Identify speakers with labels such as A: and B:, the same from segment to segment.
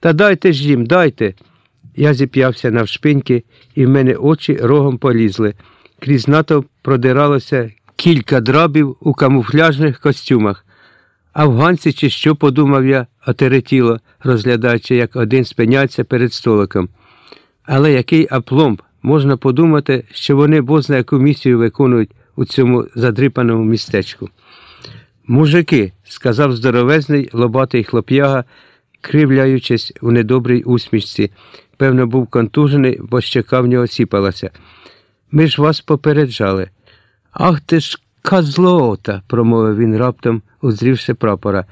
A: Та дайте ж їм, дайте. Я зіп'явся навшпиньки, і в мене очі рогом полізли. Крізь натовп продиралося кілька драбів у камуфляжних костюмах. Афганці чи що, подумав я, отеретіло, розглядаючи, як один спиняється перед столиком. Але який апломб, можна подумати, що вони бозна яку місію виконують у цьому задрипаному містечку. Мужики, сказав здоровезний лобатий хлоп'яга, кривляючись у недобрій усмішці. Певно, був контужений, бо щека в нього сіпалася. Ми ж вас попереджали. Ах ти ж козлота, промовив він раптом, узрівши прапора.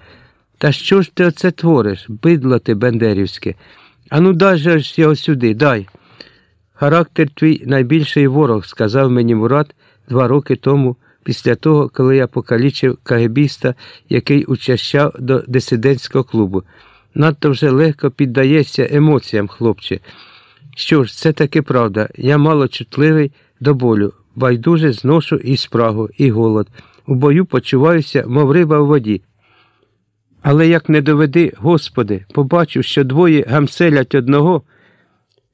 A: Та що ж ти оце твориш, бидло ти бендерівське? Ану дай же ж його сюди, дай. Характер твій найбільший ворог, сказав мені Мурат два роки тому, після того, коли я покалічив кагебіста, який учащав до дисидентського клубу. Надто вже легко піддається емоціям, хлопче. Що ж, це таки правда. Я мало чутливий до болю, байдуже зношу і спрагу, і голод. У бою почуваюся, мов риба в воді. Але як не доведи, Господи, побачив, що двоє гамселять одного,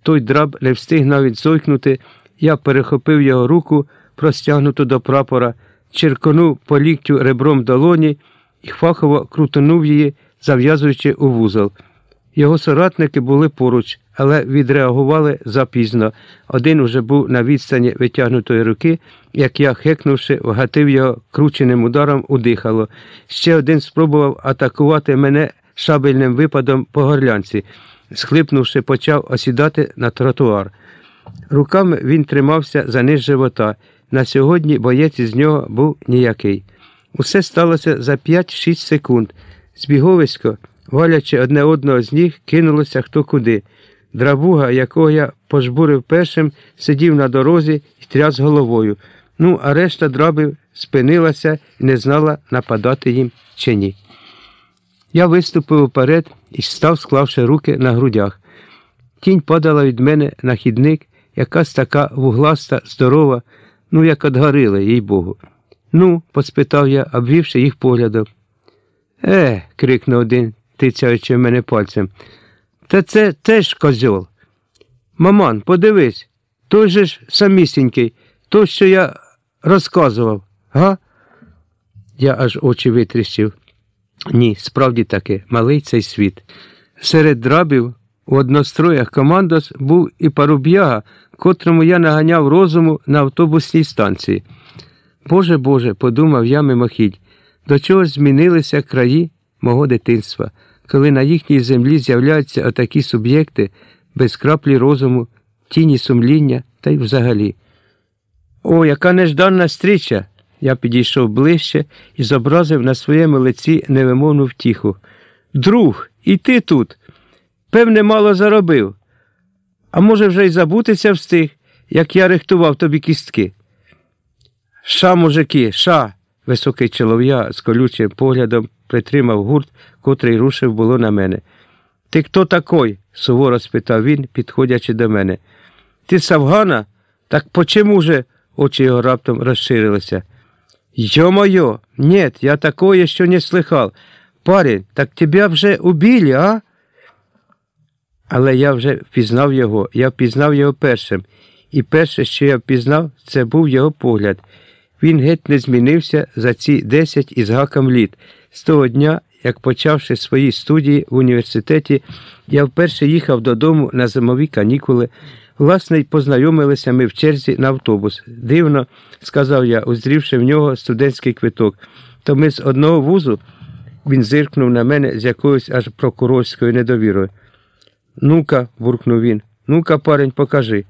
A: той драб не встиг навіть зойкнути, я перехопив його руку, простягнуту до прапора, черконув по ліктю ребром долоні і фахово крутонув її, зав'язуючи у вузол. Його соратники були поруч, але відреагували запізно. Один уже був на відстані витягнутої руки, як я, хекнувши, вгатив його крученим ударом у дихало. Ще один спробував атакувати мене шабельним випадом по горлянці. Схлипнувши, почав осідати на тротуар. Руками він тримався за низ живота. На сьогодні боєць із нього був ніякий. Усе сталося за 5-6 секунд. Збіговисько, валячи одне одного з ніг, кинулося хто куди. Драбуга, якого я пожбурив першим, сидів на дорозі і тряс головою. Ну, а решта драбів спинилася і не знала, нападати їм чи ні. Я виступив уперед і став, склавши руки на грудях. Тінь падала від мене на хідник, якась така вугласта, здорова, ну, як от горили, їй Богу. Ну, поспитав я, обвівши їх поглядом. Е, крикнув один, тицяючи мене пальцем. Та це теж козьол. Маман, подивись, той же ж самісінький, той, що я розказував, га? Я аж очі витріщив. Ні, справді таки, малий цей світ. Серед драбів у одностроях командос був і паруб'яга, котрому я наганяв розуму на автобусній станції. Боже Боже, подумав я мимохідь, до чого ж змінилися краї мого дитинства, коли на їхній землі з'являються отакі суб'єкти без краплі розуму, тіні сумління та й взагалі. О, яка нежданна стріча! Я підійшов ближче і зобразив на своєму лиці невимовну втіху. Друг, і ти тут. Певне, мало заробив. А може, вже й забутися встиг, як я рихтував тобі кістки. Ша, мужики, ша. Високий чолов'я з колючим поглядом притримав гурт, котрий рушив було на мене. Ти хто такой? суворо спитав він, підходячи до мене. Ти з Афгана? Так почему же? Очі його раптом розширилися. Ё-моё, нет, я такое еще не слыхал. Парень, так тебя вже убили, а? Але я вже впізнав його, я впізнав його першим, і перше, що я впізнав, це був його погляд. Він геть не змінився за ці десять із гаком літ. З того дня, як почавши свої студії в університеті, я вперше їхав додому на зимові канікули. Власне, й познайомилися ми в черзі на автобус. Дивно, сказав я, узрівши в нього студентський квиток. То ми з одного вузу він зиркнув на мене з якоюсь аж прокурорською недовірою. Ну-ка, буркнув він. Ну-ка, парень, покажи.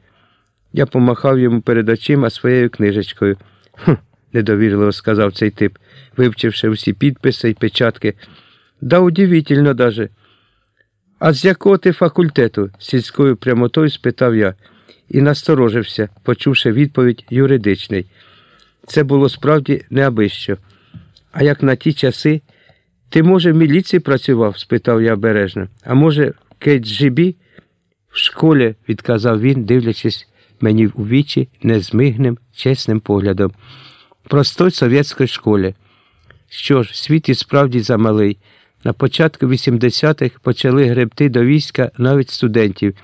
A: Я помахав йому перед очима своєю книжечкою. «Хм», – недовірливо сказав цей тип, вивчивши всі підписи й печатки. Да удивительно даже. А з якого ти факультету? сільською прямотою спитав я і насторожився, почувши відповідь юридичний. Це було справді неабищо. А як на ті часи, ти, може, в міліції працював? спитав я обережно. А може, в КГБ? В школі, відказав він, дивлячись мені у вічі незмигним, чесним поглядом. Простой совєтської школи. Що ж, світ і справді замалий. На початку 80-х почали гребти до війська навіть студентів.